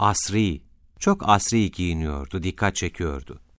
asri, çok asri giyiniyordu, dikkat çekiyordu.